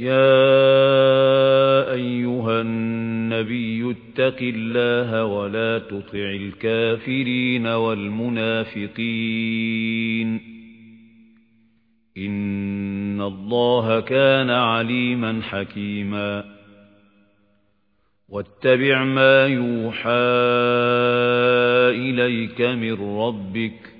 يا أيها النبي اتق الله ولا تطع الكافرين والمنافقين. إن الله كان عليما حكيما. واتبع ما يوحى إليك من ربك.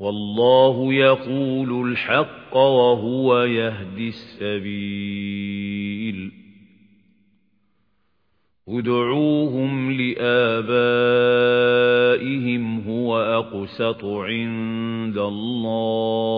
والله يقول الحق وهو يهدي السبيل. ادعوهم لآبائهم هو أقسط عند الله.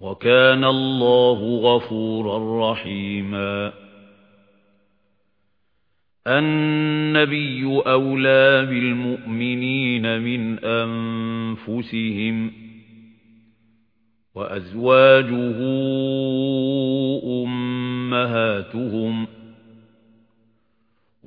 وكان الله غفورا رحيما. النبي أولى بالمؤمنين من أنفسهم وأزواجه أمهاتهم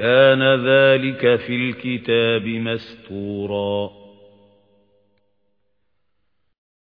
كَانَ ذَلِكَ فِي الْكِتَابِ مَسْطُورًا